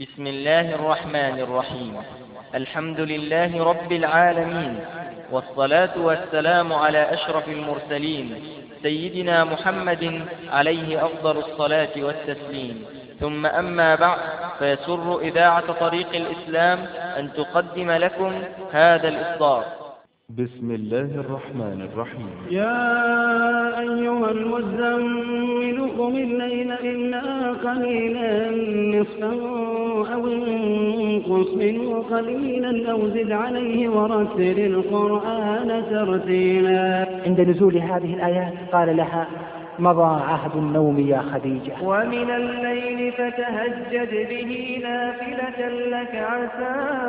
بسم الله الرحمن الرحيم. الحمد لله رب العالمين والصلاة والسلام على أشرف المرسلين سيدنا محمد عليه أفضل الصلاة والتسليم. ثم أما بعد فيسر إذاعة طريق الإسلام أن تقدم لكم هذا الإصدار. بسم الله الرحمن الرحيم. يا أيها المزمل قم الليل إلا قليلا نصفه أو انقص منه قليلا أو زد عليه ورتل القرآن ترتيلا. عند نزول هذه الآيات قال لها مضى عهد النوم يا خديجة. ومن الليل فتهجد به نافلة لك عسى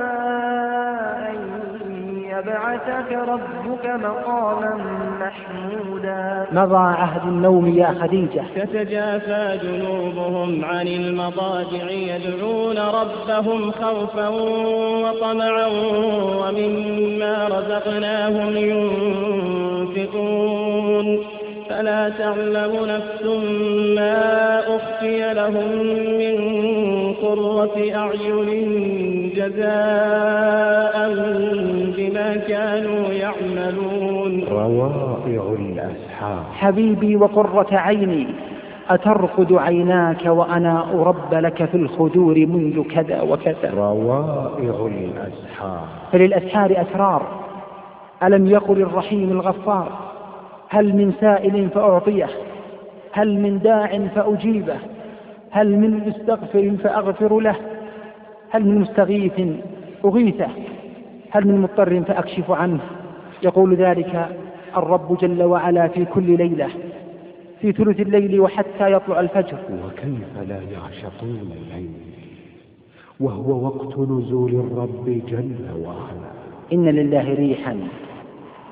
يبعثك ربك مقاما محمودا. مضى عهد النوم يا خديجة. تتجافى جنوبهم عن المضاجع يدعون ربهم خوفا وطمعا ومما رزقناهم ينفقون. فلا تعلم نفس ما أخفي لهم من قرة أعين جزاء بما كانوا يعملون. روائع الأسحار. حبيبي وقرة عيني أترقد عيناك وأنا أرب لك في الخدور منذ كذا وكذا. روائع الأسحار. فللأسحار أسرار. ألم يقل الرحيم الغفار؟ هل من سائل فأعطيه هل من داع فأجيبه هل من مستغفر فأغفر له هل من مستغيث أغيثه هل من مضطر فأكشف عنه. يقول ذلك الرب جل وعلا في كل ليلة في ثلث الليل وحتى يطلع الفجر. وكيف لا يعشقون الليل؟ وهو وقت نزول الرب جل وعلا. إن لله ريحا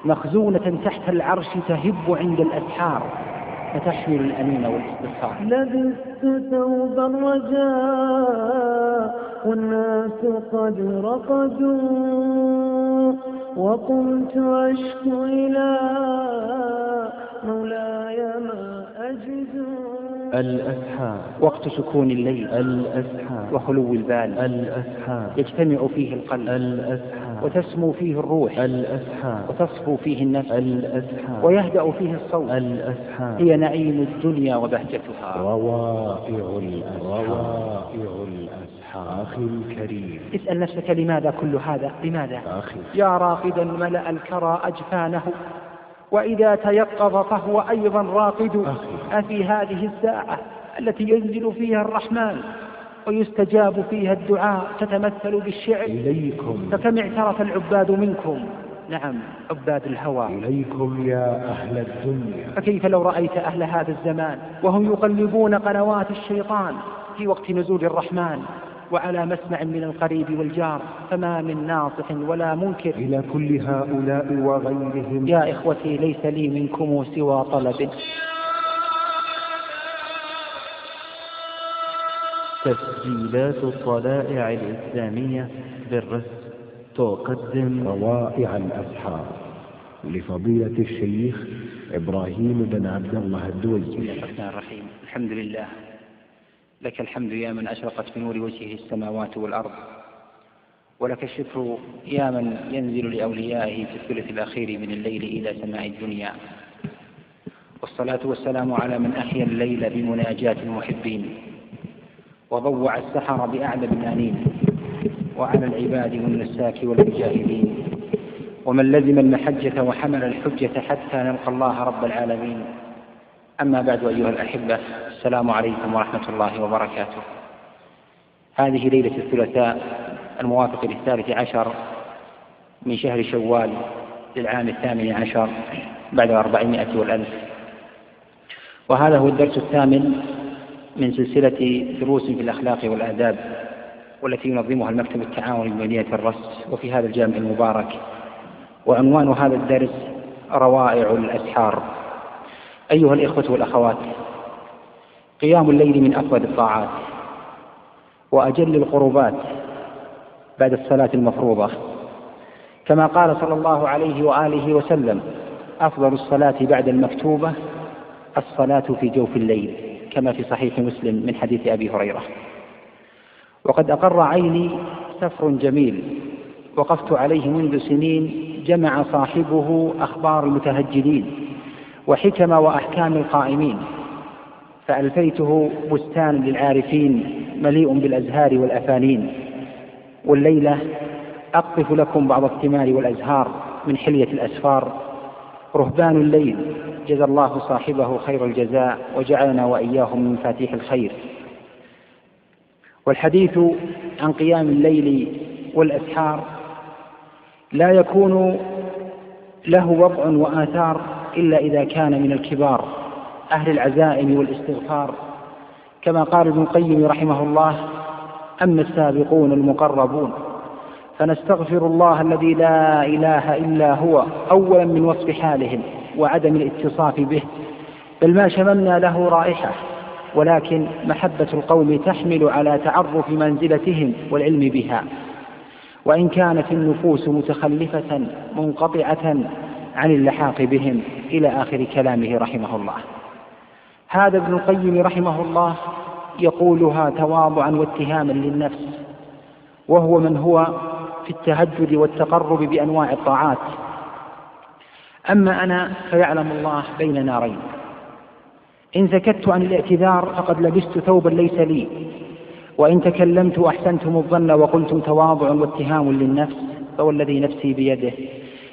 مخزونة تحت العرش تهب عند الأسحار فتحمل الأنين والاستغفار. لبست ثوب الرجاء والناس قد رقدوا وقمت أشكو إلى مولاي ما أجد. الأسحار. وقت سكون الليل. الأسحار. وخلو البال. الأسحار. يجتمع فيه القلب. الأسحار. وتسمو فيه الروح. الأسحار. وتصفو فيه النفس. الأسحار. ويهدأ فيه الصوت. الأسحار. هي نعيم الدنيا وبهجتها. روائع الأسحار. روائع الأسحار. أخي الكريم. اسأل نفسك لماذا كل هذا؟ لماذا؟ أخي يا راقدا ملأ الكرى أجفانه. وإذا تيقظ فهو أيضا راقد. أخي. أفي هذه الساعة التي ينزل فيها الرحمن؟ ويستجاب فيها الدعاء تتمثل بالشعر. إليكم. فكم اعترف العباد منكم؟ نعم عباد الهوى. إليكم يا أهل الدنيا. فكيف لو رأيت أهل هذا الزمان؟ وهم يقلبون قنوات الشيطان في وقت نزول الرحمن وعلى مسمع من القريب والجار. فما من ناصح ولا منكر. إلى كل هؤلاء وغيرهم. يا إخوتي ليس لي منكم سوى طلب. تسجيلات الطلائع الإسلامية بالرسم. تقدم. روائع الأسحار لفضيلة الشيخ إبراهيم بن عبد الله بسم الدويسي الله الرحمن الرحيم. الحمد لله. لك الحمد يا من أشرقت بنور وجهه السماوات والأرض. ولك الشكر يا من ينزل لأوليائه في الثلث الأخير من الليل إلى سماء الدنيا. والصلاة والسلام على من أحيا الليل بمناجاة المحبين وضوع السحر بأعلى الآنين وعلى العباد والنساك والمجاهدين. ومن لزم المحجة وحمل الحجة حتى نلقى الله رب العالمين. أما بعد أيها الأحبة السلام عليكم ورحمة الله وبركاته. هذه ليلة الثلاثاء الموافق للثالث عشر من شهر شوال للعام الثامن عشر بعد أربعمائة والألف. وهذا هو الدرس الثامن من سلسلة دروس في الأخلاق والآداب والتي ينظمها المكتب التعاوني بمدينة الرس وفي هذا الجامع المبارك. وعنوان هذا الدرس روائع الأسحار. أيها الإخوة والأخوات قيام الليل من أفضل الطاعات وأجل القربات بعد الصلاة المفروضة. كما قال صلى الله عليه وآله وسلم أفضل الصلاة بعد المكتوبة الصلاة في جوف الليل. كما في صحيح مسلم من حديث أبي هريرة. وقد أقر عيني سفر جميل وقفت عليه منذ سنين جمع صاحبه أخبار المتهجدين وحكم وأحكام القائمين فألفيته بستان للعارفين مليء بالأزهار والأفانين. والليلة أقطف لكم بعض الثمار والأزهار من حلية الأسفار رهبان الليل. جزى الله صاحبه خير الجزاء وجعلنا وإياهم من مفاتيح الخير. والحديث عن قيام الليل والأسحار لا يكون له وضع وآثار إلا إذا كان من الكبار أهل العزائم والاستغفار. كما قال ابن القيم رحمه الله أما السابقون المقربون. فنستغفر الله الذي لا إله إلا هو أولا من وصف حالهم وعدم الاتصاف به. بل ما شممنا له رائحة ولكن محبة القوم تحمل على تعرف منزلتهم والعلم بها. وإن كانت النفوس متخلفة منقطعة عن اللحاق بهم إلى آخر كلامه رحمه الله. هذا ابن القيم رحمه الله يقولها تواضعا واتهاما للنفس وهو من هو في التهجد والتقرب بأنواع الطاعات. أما أنا فيعلم الله بين نارين. إن سكت عن الاعتذار فقد لبست ثوبا ليس لي. وإن تكلمت أحسنتم الظن وقلتم تواضع واتهام للنفس فوالذي نفسي بيده.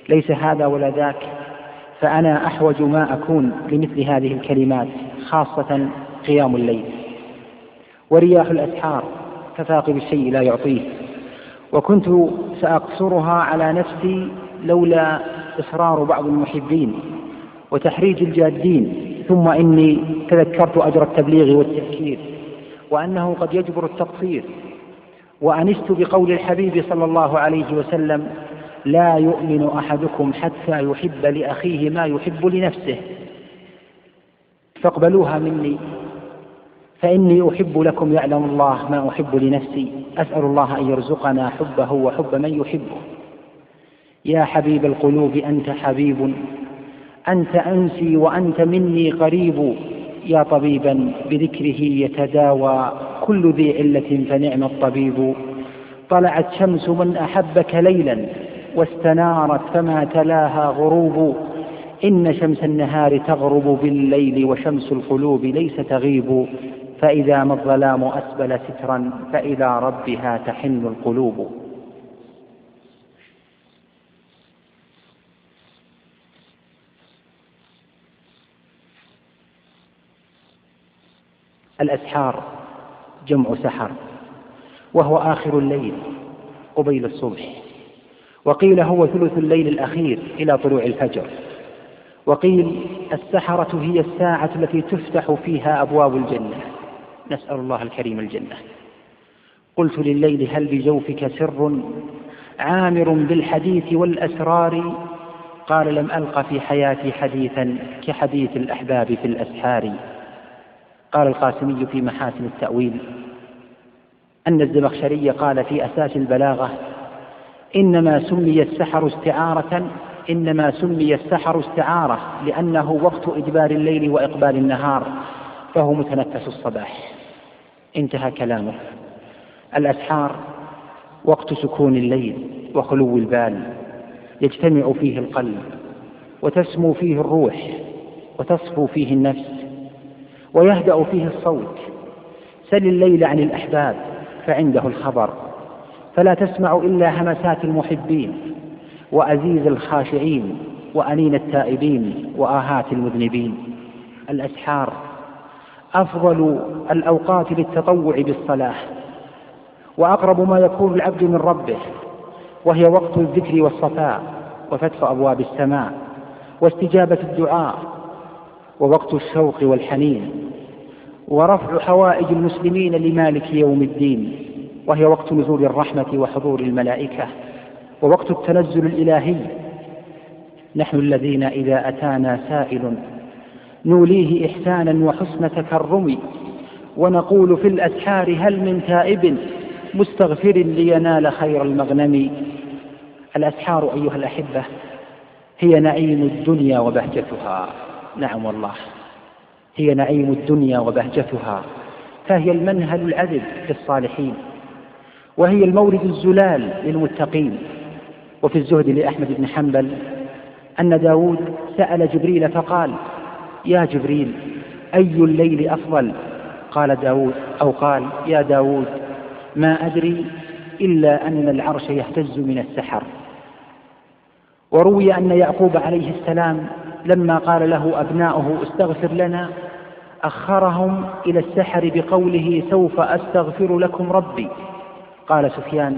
ليس هذا ولا ذاك. فأنا أحوج ما أكون لمثل هذه الكلمات خاصة قيام الليل. ورياح الأسحار كثاقب الشيء لا يعطيه. وكنت سأقصرها على نفسي لولا إصرار بعض المحبين وتحريج الجادين ثم إني تذكرت أجر التبليغ والتذكير وأنه قد يجبر التقصير. وأنست بقول الحبيب صلى الله عليه وسلم لا يؤمن أحدكم حتى يحب لأخيه ما يحب لنفسه فاقبلوها مني. فإني أحب لكم يعلم الله ما أحب لنفسي. أسأل الله أن يرزقنا حبه وحب من يحبه. يا حبيب القلوب أنت حبيب. أنت أنسي وأنت مني قريب. يا طبيبا بذكره يتداوى كل ذي علة فنعم الطبيب. طلعت شمس من أحبك ليلا واستنارت فما تلاها غروب. إن شمس النهار تغرب بالليل وشمس القلوب ليس تغيب. فإذا ما الظلام أسبل سترا فإلى ربها تحن القلوب. الأسحار جمع سحر وهو آخر الليل قبيل الصبح. وقيل هو ثلث الليل الأخير إلى طلوع الفجر. وقيل السحرة هي الساعة التي تفتح فيها أبواب الجنة. نسأل الله الكريم الجنة. قلت لليل هل بجوفك سر؟ عامر بالحديث والأسرار. قال لم ألق في حياتي حديثا كحديث الأحباب في الأسحار. قال القاسمي في محاسن التأويل. أن الزمخشري قال في أساس البلاغة إنما سمي السحر استعارة إنما سمي السحر استعارة لأنه وقت إدبار الليل وإقبال النهار فهو متنفس الصباح. انتهى كلامه. الأسحار وقت سكون الليل وخلو البال يجتمع فيه القلب وتسمو فيه الروح وتصفو فيه النفس ويهدأ فيه الصوت. سل الليل عن الأحباب فعنده الخبر. فلا تسمع إلا همسات المحبين وأزيز الخاشعين وأنين التائبين وآهات المذنبين. الأسحار أفضل الأوقات للتطوع بالصلاة وأقرب ما يكون العبد من ربه وهي وقت الذكر والصفاء وفتح أبواب السماء واستجابة الدعاء ووقت الشوق والحنين ورفع حوائج المسلمين لمالك يوم الدين وهي وقت نزول الرحمة وحضور الملائكة ووقت التنزل الإلهي. نحن الذين إذا أتانا سائل نوليه إحسانا وحسن تكرم. ونقول في الأسحار هل من تائب مستغفر لينال خير المغنم. الأسحار أيها الأحبة هي نعيم الدنيا وبهجتها. نعم والله. هي نعيم الدنيا وبهجتها. فهي المنهل العذب للصالحين. وهي المورد الزلال للمتقين. وفي الزهد لأحمد بن حنبل أن داود سأل جبريل فقال يا جبريل أي الليل أفضل؟ قال داود أو قال يا داود ما أدري إلا أن العرش يهتز من السحر. وروي أن يعقوب عليه السلام لما قال له أبناؤه استغفر لنا أخرهم إلى السحر بقوله سوف أستغفر لكم ربي. قال سفيان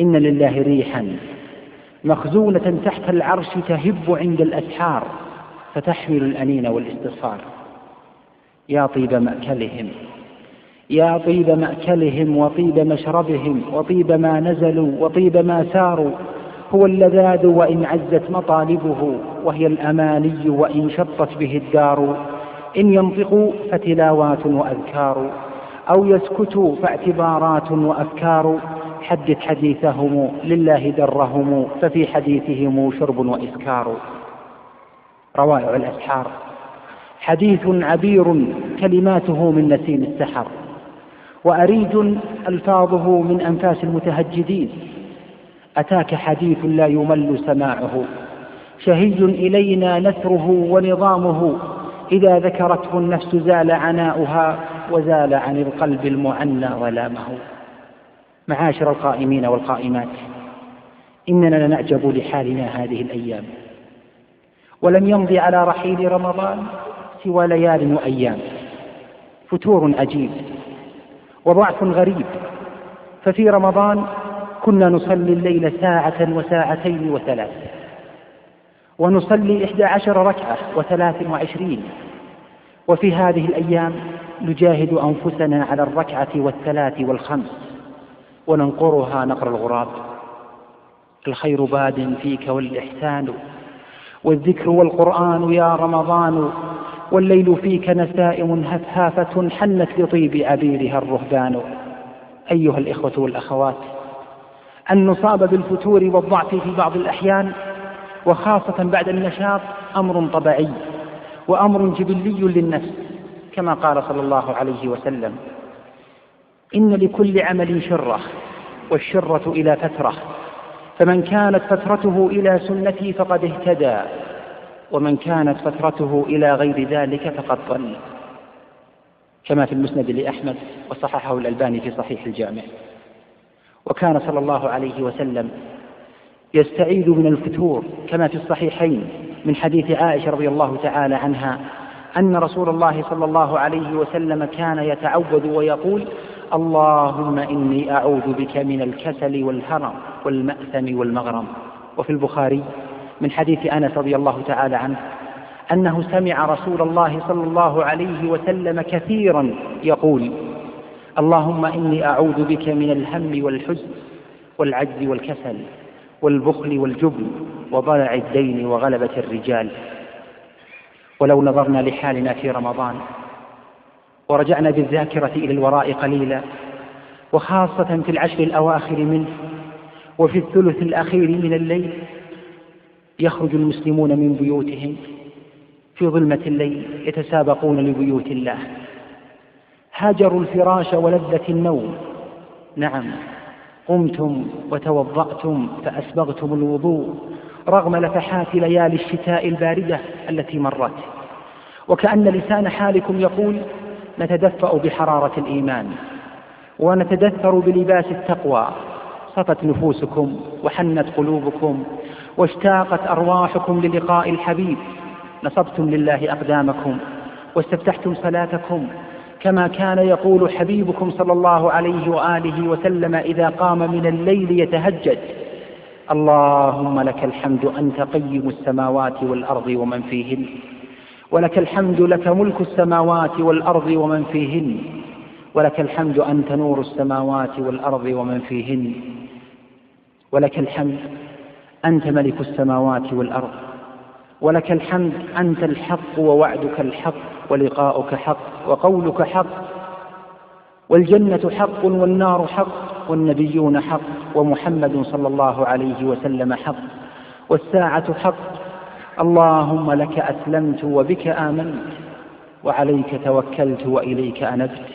إن لله ريحا مخزونة تحت العرش تهب عند الأسحار. فتحمل الأنين والاستغفار. يا طيب مأكلهم. يا طيب مأكلهم وطيب مشربهم وطيب ما نزلوا وطيب ما ساروا. هو اللذاذ وإن عزت مطالبه وهي الأماني وإن شطت به الدار. إن ينطقوا فتلاوات وأذكار أو يسكتوا فاعتبارات وأفكار. حدث حديثهم لله درهم ففي حديثهم شرب وإسكار. روائع الأسحار. حديث عبير كلماته من نسيم السحر وأريج ألفاظه من أنفاس المتهجدين. أتاك حديث لا يمل سماعه. شهي إلينا نثره ونظامه. إذا ذكرته النفس زال عناؤها وزال عن القلب المعنى ظلامه. معاشر القائمين والقائمات إننا لنعجب لحالنا هذه الأيام. ولم يمض على رحيل رمضان سوى ليال وأيام. فتور عجيب وضعف غريب. ففي رمضان كنا نصلي الليل ساعة وساعتين وثلاث. ونصلي إحدى عشر ركعة وثلاث وعشرين. وفي هذه الأيام نجاهد أنفسنا على الركعة والثلاث والخمس. وننقرها نقر الغراب. الخير باد فيك والإحسان والذكر والقرآن يا رمضان والليل فيك نسائم هفهافة حنت لطيب عبيرها الرهبان. أيها الإخوة والأخوات أن نصاب بالفتور والضعف في بعض الأحيان وخاصة بعد النشاط أمر طبيعي وأمر جبلي للنفس كما قال صلى الله عليه وسلم إن لكل عمل شرة والشرة إلى فترة. فمن كانت فترته إلى سنتي فقد اهتدى ومن كانت فترته إلى غير ذلك فقد ضل. كما في المسند لأحمد وصححه الألباني في صحيح الجامع. وكان صلى الله عليه وسلم يستعيذ من الفتور كما في الصحيحين من حديث عائشة رضي الله تعالى عنها أن رسول الله صلى الله عليه وسلم كان يتعوذ ويقول اللهم إني أعوذ بك من الكسل والهرم والمأثم والمغرم. وفي البخاري من حديث أنس رضي الله تعالى عنه أنه سمع رسول الله صلى الله عليه وسلم كثيرا يقول اللهم إني أعوذ بك من الهم والحزن والعجز والكسل والبخل والجبن وضلع الدين وغلبة الرجال. ولو نظرنا لحالنا في رمضان ورجعنا بالذاكرة إلى الوراء قليلا وخاصة في العشر الأواخر منه وفي الثلث الأخير من الليل يخرج المسلمون من بيوتهم في ظلمة الليل يتسابقون لبيوت الله. هاجروا الفراش ولذة النوم. نعم قمتم وتوضأتم فأسبغتم الوضوء رغم لفحات ليالي الشتاء الباردة التي مرت. وكأن لسان حالكم يقول نتدفأ بحرارة الإيمان ونتدثر بلباس التقوى. صفت نفوسكم وحنت قلوبكم واشتاقت أرواحكم للقاء الحبيب. نصبتم لله أقدامكم واستفتحتم صلاتكم كما كان يقول حبيبكم صلى الله عليه وآله وسلم إذا قام من الليل يتهجد اللهم لك الحمد أنت قيم السماوات والأرض ومن فيهن. ولك الحمد لك ملك السماوات والأرض ومن فيهن. ولك الحمد أنت نور السماوات والأرض ومن فيهن. ولك الحمد أنت ملك السماوات والأرض. ولك الحمد أنت الحق ووعدك الحق ولقاؤك حق وقولك حق. والجنة حق والنار حق والنبيون حق ومحمد صلى الله عليه وسلم حق. والساعة حق اللهم لك أسلمت وبك آمنت وعليك توكلت وإليك أنبت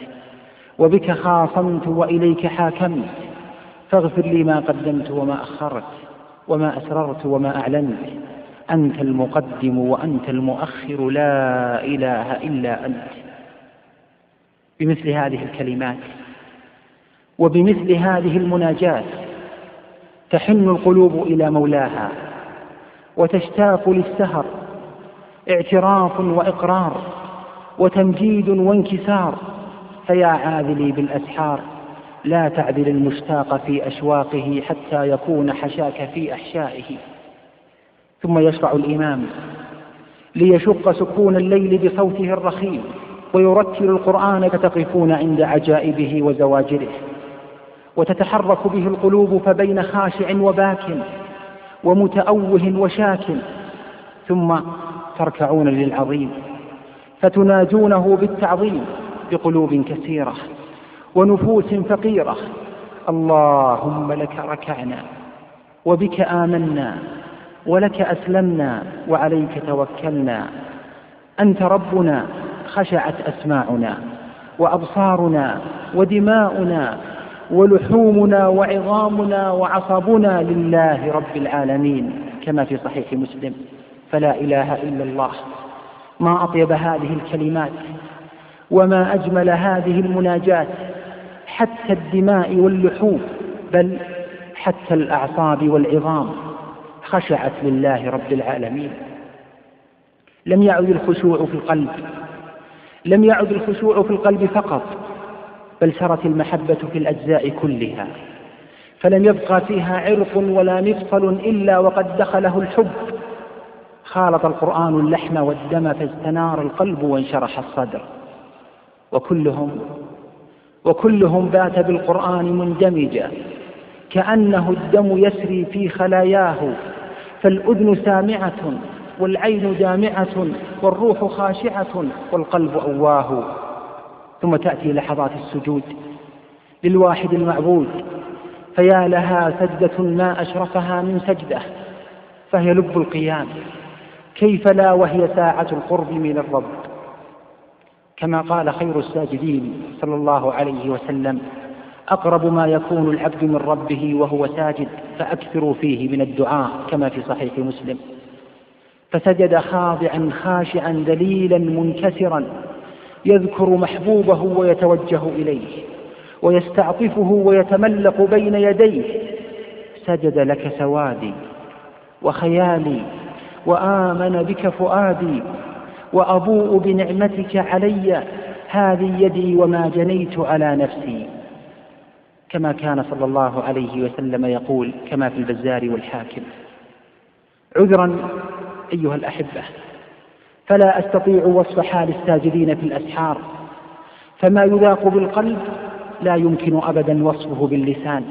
وبك خاصمت وإليك حاكمت فاغفر لي ما قدمت وما أخرت وما أسررت وما أعلنت أنت المقدم وأنت المؤخر لا إله إلا أنت بمثل هذه الكلمات وبمثل هذه المناجاة تحن القلوب إلى مولاها وتشتاق للسهر اعتراف وإقرار وتمجيد وانكسار. فيا عاذلي بالأسحار لا تعدل المشتاق في أشواقه حتى يكون حشاك في أحشائه. ثم يشرع الإمام ليشق سكون الليل بصوته الرخيم ويرتل القرآن فتقفون عند عجائبه وزواجره وتتحرك به القلوب فبين خاشع وباك ومتأوه وشاك ثم تركعون للعظيم فتناجونه بالتعظيم بقلوب كثيرة ونفوس فقيرة. اللهم لك ركعنا وبك آمنا ولك أسلمنا وعليك توكلنا. أنت ربنا خشعت أسماعنا وأبصارنا ودماؤنا ولحومنا وعظامنا وعصبنا لله رب العالمين كما في صحيح مسلم. فلا إله إلا الله. ما أطيب هذه الكلمات وما أجمل هذه المناجات حتى الدماء واللحوم بل حتى الأعصاب والعظام خشعت لله رب العالمين. لم يعد الخشوع في القلب لم يعد الخشوع في القلب فقط. بل سرت المحبة في الأجزاء كلها فلم يبقى فيها عرق ولا مفصل إلا وقد دخله الحب. خالط القرآن اللحم والدم فاستنار القلب وانشرح الصدر. وكلهم وكلهم بات بالقرآن مندمجا كأنه الدم يسري في خلاياه فالأذن سامعة والعين دامعة والروح خاشعة والقلب أواه. ثم تأتي لحظات السجود للواحد المعبود فيا لها سجدة ما أشرفها من سجدة فهي لب القيام كيف لا وهي ساعة القرب من الرب؟ كما قال خير الساجدين صلى الله عليه وسلم أقرب ما يكون العبد من ربه وهو ساجد فأكثروا فيه من الدعاء كما في صحيح مسلم. فسجد خاضعا خاشعا ذليلا منكسرا يذكر محبوبه ويتوجه إليه ويستعطفه ويتملق بين يديه سجد لك سوادي وخيالي وآمن بك فؤادي وأبوء بنعمتك علي هذه يدي وما جنيت على نفسي. كما كان صلى الله عليه وسلم يقول كما في البزار والحاكم عذرا أيها الأحبة فلا أستطيع وصف حال الساجدين في الأسحار. فما يذاق بالقلب لا يمكن أبدا وصفه باللسان.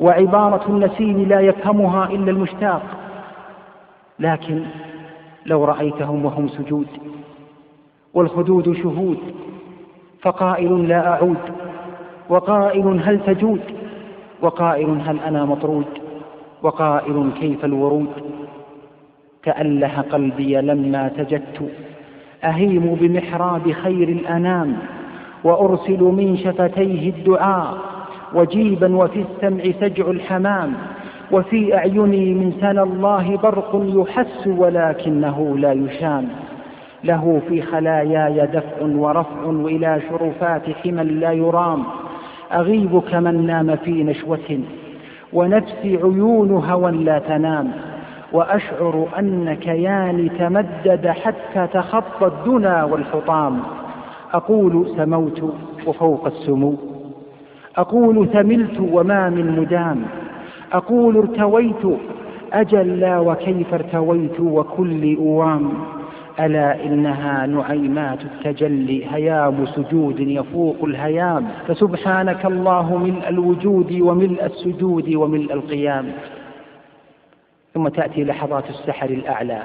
وعبارة النسيم لا يفهمها إلا المشتاق. لكن لو رأيتهم وهم سجود والخدود شهود فقائل لا أعود وقائل هل تجود وقائل هل أنا مطرود وقائل كيف الورود. تأله قلبي لما سجدت أهيم بمحراب خير الأنام وأرسل من شفتيه الدعاء. وجيبا وفي السمع سجع الحمام وفي أعيني من سنى الله برق يحس ولكنه لا يشام. له في خلاياي دفع ورفع إلى شرفات حمى لا يرام. أغيب كمن نام في نشوة ونفسي عيون هوى لا تنام. وأشعر أن كياني تمدد حتى تخطى الدنا والحطام. أقول سموت وفوق السمو. أقول ثملت وما من مدام أقول ارتويت أجل لا وكيف ارتويت وكل أوام. ألا إنها نعيمات التجلي هيام سجود يفوق الهيام. فسبحانك الله ملء الوجود وملء السجود وملء القيام. ثم تأتي لحظات السحر الأعلى.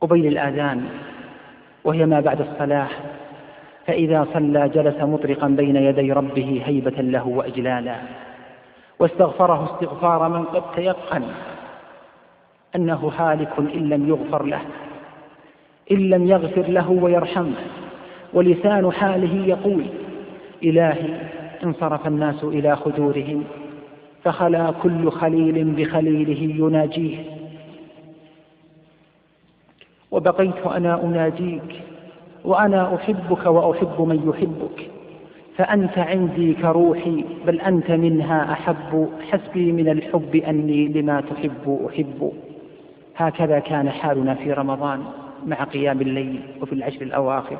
قبيل الآذان وهي ما بعد الصلاة فإذا صلى جلس مطرقا بين يدي ربه هيبة له وإجلالا. واستغفره استغفار من قد تيقن أنه هالك إن لم يغفر له إن لم يغفر له ويرحمه. ولسان حاله يقول إلهي انصرف الناس إلى خدورهم. فخلا كل خليل بخليله يناجيه. وبقيت أنا أناجيك وأنا أحبك وأحب من يحبك. فأنت عندي كروحي بل أنت منها أحب. حسبي من الحب أني لما تحب أحب. هكذا كان حالنا في رمضان مع قيام الليل وفي العشر الأواخر.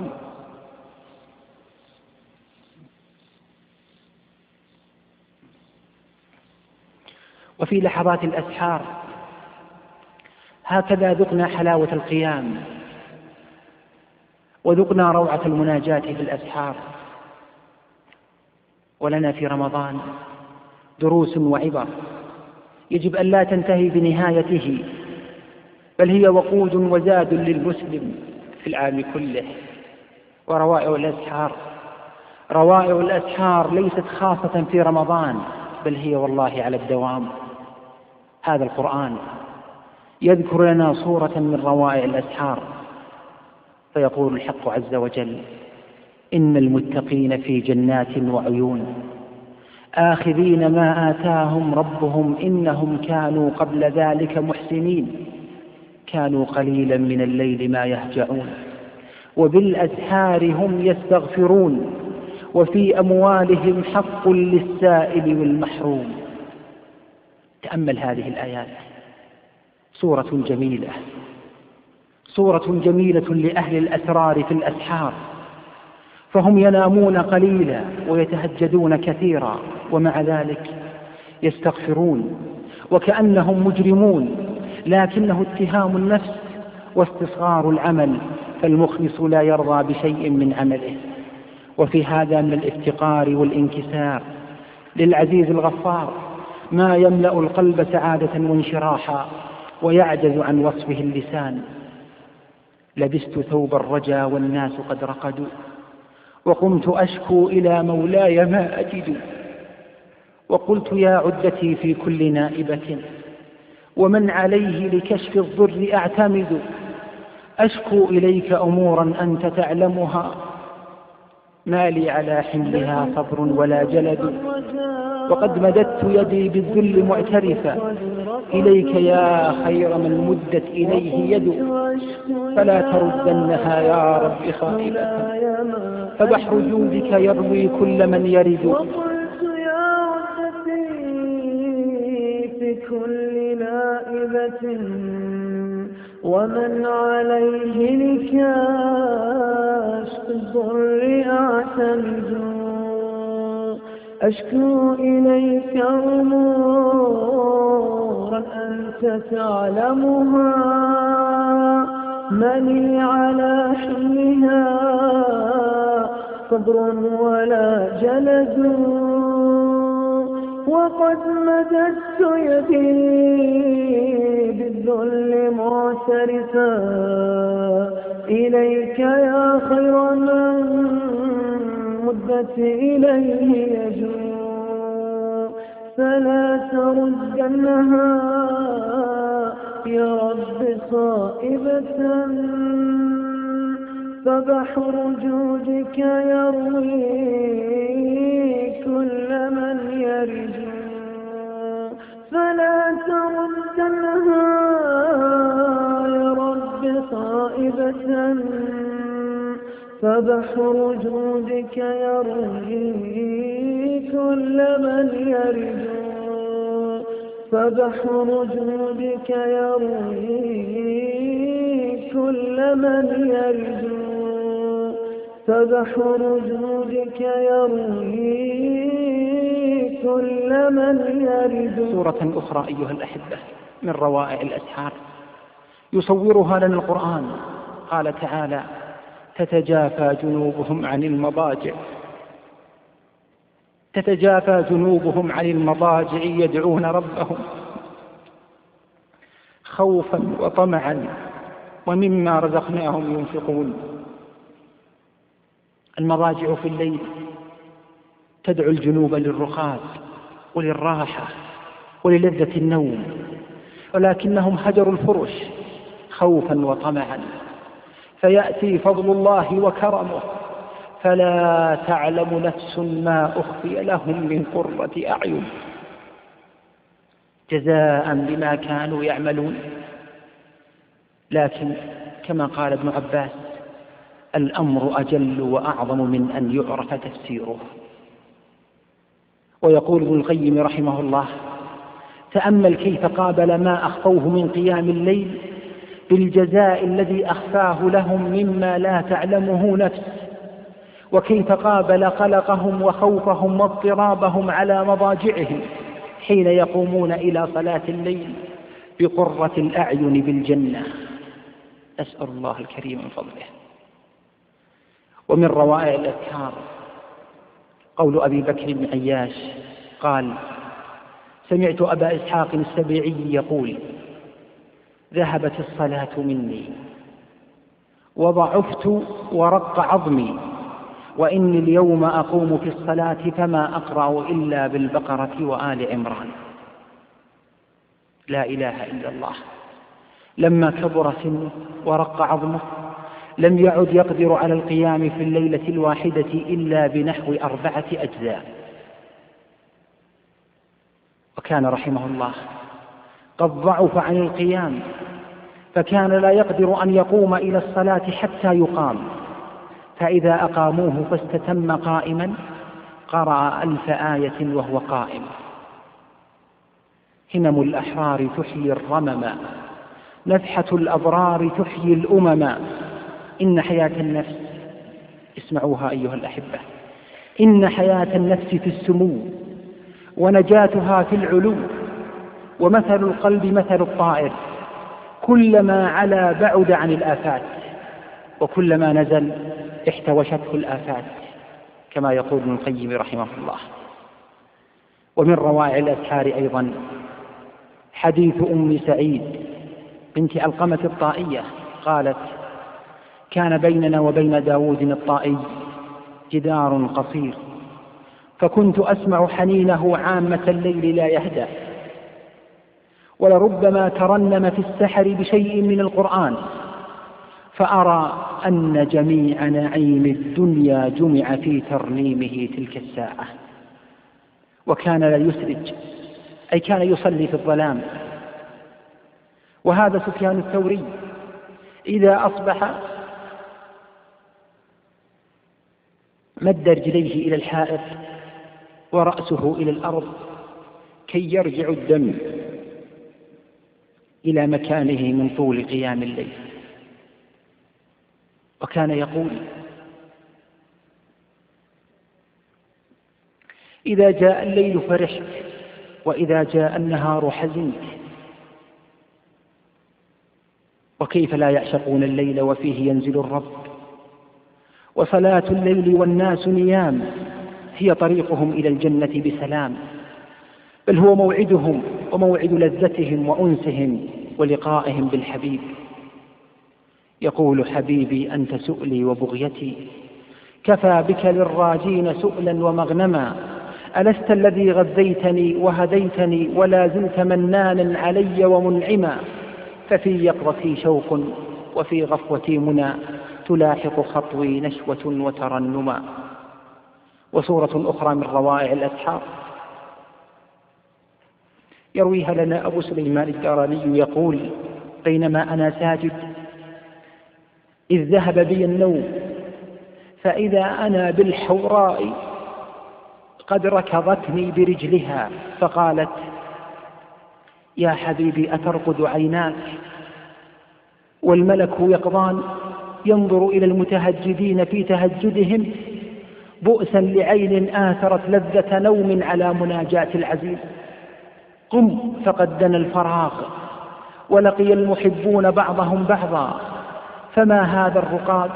وفي لحظات الأسحار. هكذا ذقنا حلاوة القيام وذقنا روعة المناجاة في الأسحار. ولنا في رمضان دروس وعبر. يجب أن لا تنتهي بنهايته بل هي وقود وزاد للمسلم في العام كله. وروائع الأسحار روائع الأسحار ليست خاصة في رمضان بل هي والله على الدوام. هذا القرآن. يذكر لنا صورة من روائع الأسحار فيقول الحق عز وجل إن المتقين في جنات وعيون. آخذين ما آتاهم ربهم إنهم كانوا قبل ذلك محسنين. كانوا قليلا من الليل ما يهجعون. وبالأسحار هم يستغفرون. وفي أموالهم حق للسائل والمحروم. تأمل هذه الآيات. صورة جميلة. صورة جميلة لأهل الأسرار في الأسحار. فهم ينامون قليلا ويتهجدون كثيرا ومع ذلك يستغفرون وكأنهم مجرمون لكنه اتهام النفس واستصغار العمل فالمخلص لا يرضى بشيء من عمله. وفي هذا من الافتقار والانكسار للعزيز الغفار. ما يملأ القلب سعادة وانشراحا ويعجز عن وصفه اللسان. لبست ثوب الرجا والناس قد رقدوا وقمت أشكو إلى مولاي ما أجد. وقلت يا عدتي في كل نائبة ومن عليه لكشف الضر أعتمد. أشكو إليك أمورا أنت تعلمها ما لي على حملها صبر ولا جلد. وقد مددت يدي بالذل معترفا. إليك يا خير من مدت إليه يد. فلا تردنها يا رب خائبة فبحر جودك يروي كل من يرد. في كل نائبة ومن عليه لكاشف الضر أعتمد. أشكو إليك أمورا أنت تعلمها. من على حملها صبر ولا جلد. وقد مددت يدي بالذل معترفا إليك يا خير من مدت إليه يجوع. فلا تردنها يا رب خائبة. فبحر جودك يروي فبحر جودك يروي كل من يرجو. فبحر جودك يروي كل من يرجو. فبحر جودك يروي كل من يرجو. سورة أخرى أيها الأحبة من روائع الأسحار. يصورها لنا القرآن. قال تعالى تتجافى جنوبهم عن المضاجع. تتجافى جنوبهم عن المضاجع يدعون ربهم خوفا وطمعا ومما رزقناهم ينفقون. المضاجع في الليل تدعو الجنوب للرخاء وللراحة وللذة النوم ولكنهم هجروا الفرش خوفا وطمعا. فيأتي فضل الله وكرمه. فلا تعلم نفس ما أخفي لهم من قرة أعين. جزاء بما كانوا يعملون. لكن كما قال ابن عباس الأمر أجل وأعظم من أن يعرف تفسيره. ويقول ابن القيم رحمه الله تأمل كيف قابل ما أخفوه من قيام الليل بالجزاء الذي أخفاه لهم مما لا تعلمه نفس وكيف قابل قلقهم وخوفهم واضطرابهم على مضاجعهم حين يقومون إلى صلاة الليل بقرة الأعين بالجنة. أسأل الله الكريم من فضله. ومن روائع الأذكار قول أبي بكر بن عياش قال سمعت أبا إسحاق السبيعي يقول ذهبت الصلاة مني. وضعفت ورق عظمي. وإني اليوم أقوم في الصلاة فما أقرأ إلا بالبقرة وآل عمران. لا إله إلا الله. لما كبر سنه ورق عظمه لم يعد يقدر على القيام في الليلة الواحدة إلا بنحو أربعة أجزاء. وكان رحمه الله قد ضعف عن القيام فكان لا يقدر أن يقوم إلى الصلاة حتى يقام. فإذا أقاموه فاستتم قائما قرأ ألف آية وهو قائم. همم الأحرار تحيي الرمم نفحة الأبرار تحيي الأمم. إن حياة النفس اسمعوها أيها الأحبة إن حياة النفس في السمو ونجاتها في العلو. ومثل القلب مثل الطائر كلما علا بعد عن الآفات وكلما نزل احتوشته الآفات كما يقول ابن القيم رحمه الله. ومن روائع الأسحار أيضا حديث أم سعيد بنت علقمة الطائية قالت كان بيننا وبين داود الطائي جدار قصير فكنت أسمع حنينه عامة الليل لا يهدى ولربما ترنم في السحر بشيء من القرآن فأرى أن جميع نعيم الدنيا جمع في ترنيمه تلك الساعة. وكان لا يسرج أي كان يصلي في الظلام. وهذا سفيان الثوري إذا أصبح مد رجليه إلى الحائط ورأسه إلى الأرض كي يرجع الدم. إلى مكانه من طول قيام الليل. وكان يقول إذا جاء الليل فرحت وإذا جاء النهار حزنت. وكيف لا يعشقون الليل وفيه ينزل الرب؟ وصلاة الليل والناس نيام هي طريقهم إلى الجنة بسلام. بل هو موعدهم وموعد لذتهم وأنسهم ولقائهم بالحبيب. يقول حبيبي أنت سؤلي وبغيتي. كفى بك للراجين سؤلا ومغنما. ألست الذي غذيتني وهديتني ولا زلت منانا علي ومنعما. ففي يقظتي شوق وفي غفوتي منى. تلاحق خطوي نشوة وترنما. وصورة أخرى من روائع الأسحار. يرويها لنا أبو سليمان الداراني يقول بينما أنا ساجد إذ ذهب بي النوم فإذا أنا بالحوراء قد ركضتني برجلها فقالت يا حبيبي أترقد عيناك والملك يقظان ينظر إلى المتهجدين في تهجدهم بؤسا لعين آثرت لذة نوم على مناجاة العزيز. قم فقد دنا الفراغ ولقي المحبون بعضهم بعضا. فما هذا الرقاد؟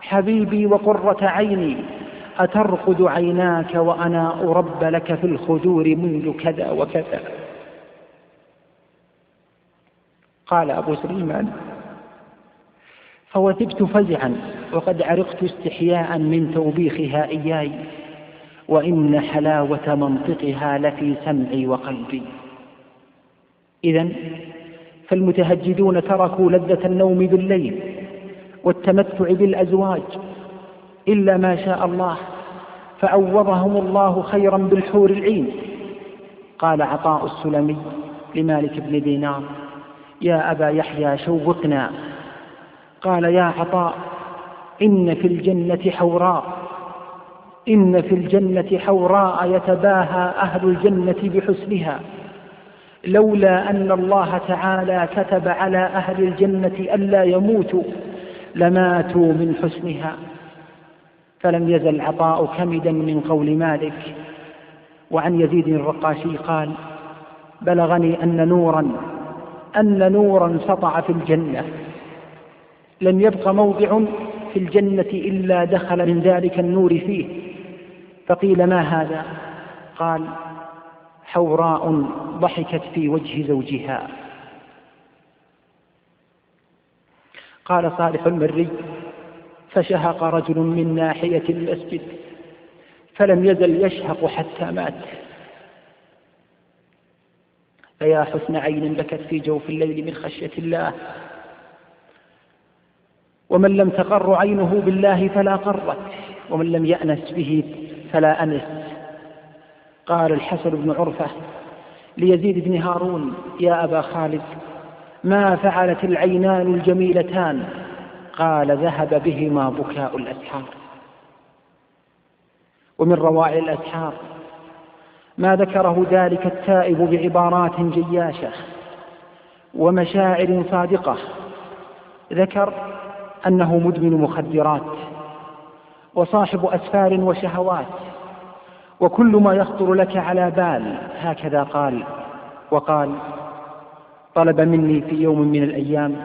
حبيبي وقرة عيني أترقد عيناك وأنا أرب لك في الخدور منذ كذا وكذا. قال أبو سليمان فوثبت فزعا وقد عرقت استحياء من توبيخها إياي. وإن حلاوة منطقها لفي سمعي وقلبي. إذا فالمتهجدون تركوا لذة النوم بالليل والتمتع بالأزواج إلا ما شاء الله فأوضهم الله خيرا بالحور العين. قال عطاء السلمي لمالك بن دينار يا أبا يحيى شوقنا. قال يا عطاء إن في الجنة حوراء. إن في الجنة حوراء يتباهى أهل الجنة بحسنها لولا أن الله تعالى كتب على أهل الجنة ألا يموتوا لماتوا من حسنها. فلم يزل عطاء كمدا من قول مالك. وعن يزيد الرقاشي قال بلغني أن نورا أن نورا سطع في الجنة. لم يبق موضع في الجنة إلا دخل من ذلك النور فيه. فقيل ما هذا؟ قال حوراء ضحكت في وجه زوجها. قال صالح المري فشهق رجل من ناحية المسجد فلم يزل يشهق حتى مات. فيا حسن عين بكت في جوف الليل من خشية الله. ومن لم تقر عينه بالله فلا قرت ومن لم يأنس به فلا أنس. قال الحسن بن عرفة ليزيد بن هارون يا أبا خالد ما فعلت العينان الجميلتان؟ قال ذهب بهما بكاء الأسحار. ومن روائع الأسحار ما ذكره ذلك التائب بعبارات جياشة ومشاعر صادقة. ذكر أنه مدمن مخدرات. وصاحب أسفار وشهوات وكل ما يخطر لك على بال هكذا قال. وقال طلب مني في يوم من الأيام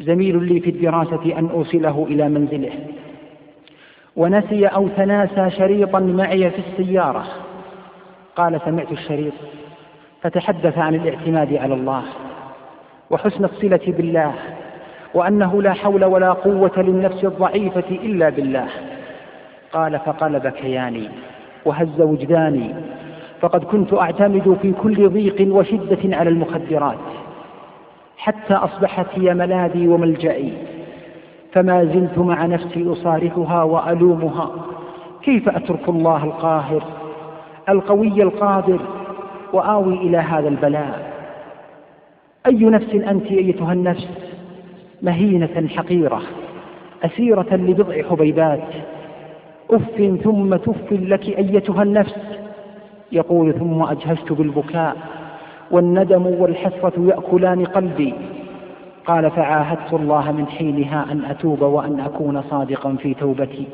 زميل لي في الدراسة أن أوصله إلى منزله. ونسي أو تناسى شريطا معي في السيارة. قال سمعت الشريط. فتحدث عن الاعتماد على الله وحسن الصلة بالله. وأنه لا حول ولا قوة للنفس الضعيفة إلا بالله. قال فقلب كياني وهز وجداني فقد كنت أعتمد في كل ضيق وشدة على المخدرات حتى أصبحت هي ملاذي وملجئي فما زلت مع نفسي أصارحها وألومها. كيف أترك الله القاهر القوي القادر وآوي إلى هذا البلاء؟ أي نفس أنت أيتها النفس؟ مهينة حقيرة أسيرة لبضع حبيبات. أف ثم تف لك أيتها النفس يقول ثم أجهشت بالبكاء والندم والحسرة يأكلان قلبي. قال فعاهدت الله من حينها أن أتوب وأن أكون صادقا في توبتي.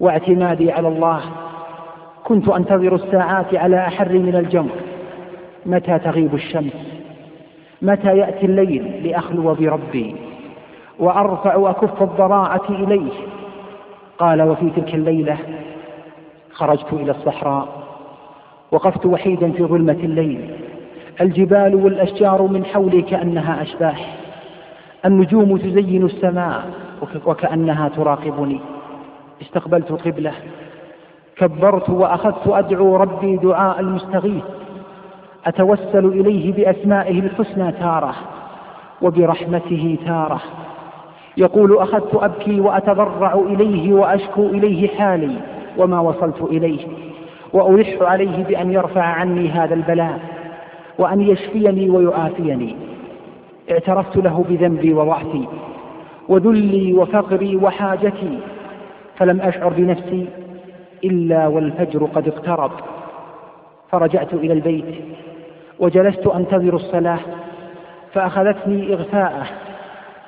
واعتمادي على الله كنت أنتظر الساعات على أحر من الجمر. متى تغيب الشمس؟ متى يأتي الليل لأخلو بربي؟ وأرفع أكف الضراعة إليه. قال وفي تلك الليلة خرجت إلى الصحراء وقفت وحيدا في ظلمة الليل. الجبال والأشجار من حولي كأنها أشباح النجوم تزين السماء وكأنها تراقبني. استقبلت القبلة كبرت وأخذت أدعو ربي دعاء المستغيث. أتوسل إليه بأسمائه الحسنى تارة وبرحمته تارة. يقول أخذت أبكي وأتضرع إليه وأشكو إليه حالي وما وصلت إليه وألح عليه بأن يرفع عني هذا البلاء وأن يشفيني ويعافيني. اعترفت له بذنبي وضعفي وذلي وفقري وحاجتي فلم أشعر بنفسي إلا والفجر قد اقترب. فرجعت إلى البيت وجلست أنتظر الصلاة فأخذتني إغفاءه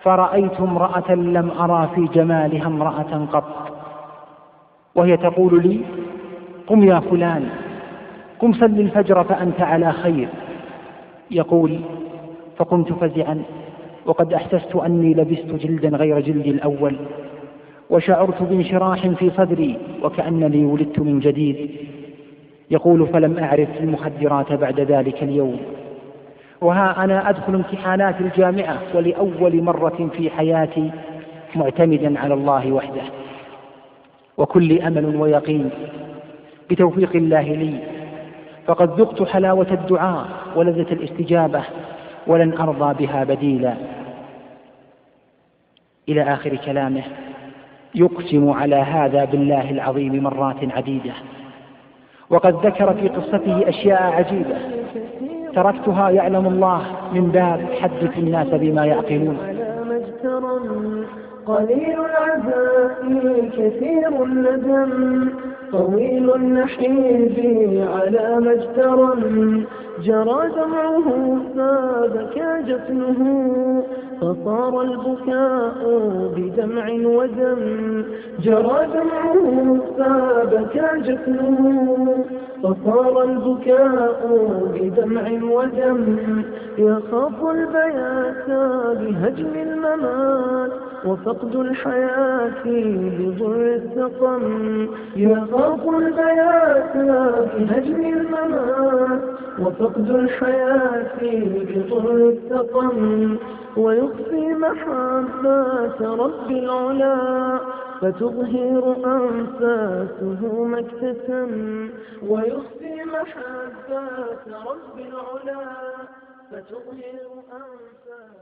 فرأيت امرأة لم أرى في جمالها امرأة قط. وهي تقول لي قم يا فلان قم صل الفجر فأنت على خير. يقول فقمت فزعا وقد أحسست أني لبست جلدا غير جلدي الأول وشعرت بانشراح في صدري وكأنني ولدت من جديد. يقول فلم أعرف المخدرات بعد ذلك اليوم. وها أنا أدخل امتحانات الجامعة ولأول مرة في حياتي معتمدا على الله وحده. وكل أمل ويقين بتوفيق الله لي. فقد ذقت حلاوة الدعاء ولذة الاستجابة ولن أرضى بها بديلا. إلى آخر كلامه. يقسم على هذا بالله العظيم مرات عديدة. وقد ذكر في قصته أشياء عجيبة. تركتها يعلم الله من باب حدث الناس بما يعقلون. قليل العزاء كثير الندم طويل النحيب على ما اجترى جرى دمعه فبكى جفنه فصار البكاء بدمع ودم جرى دمعه فبكى جفنه فصار البكاء بدمع ودم يخاف البيات بهجم الممات وفقد الحياة بضر السقم. يخاف البيات بهجم الممات وفقد الحياة بضر السقم ويخفي محبات رب العلا فتظهر أنفاسه اكتسم ويخفي محبات رب العلا فتظهر أنفاسه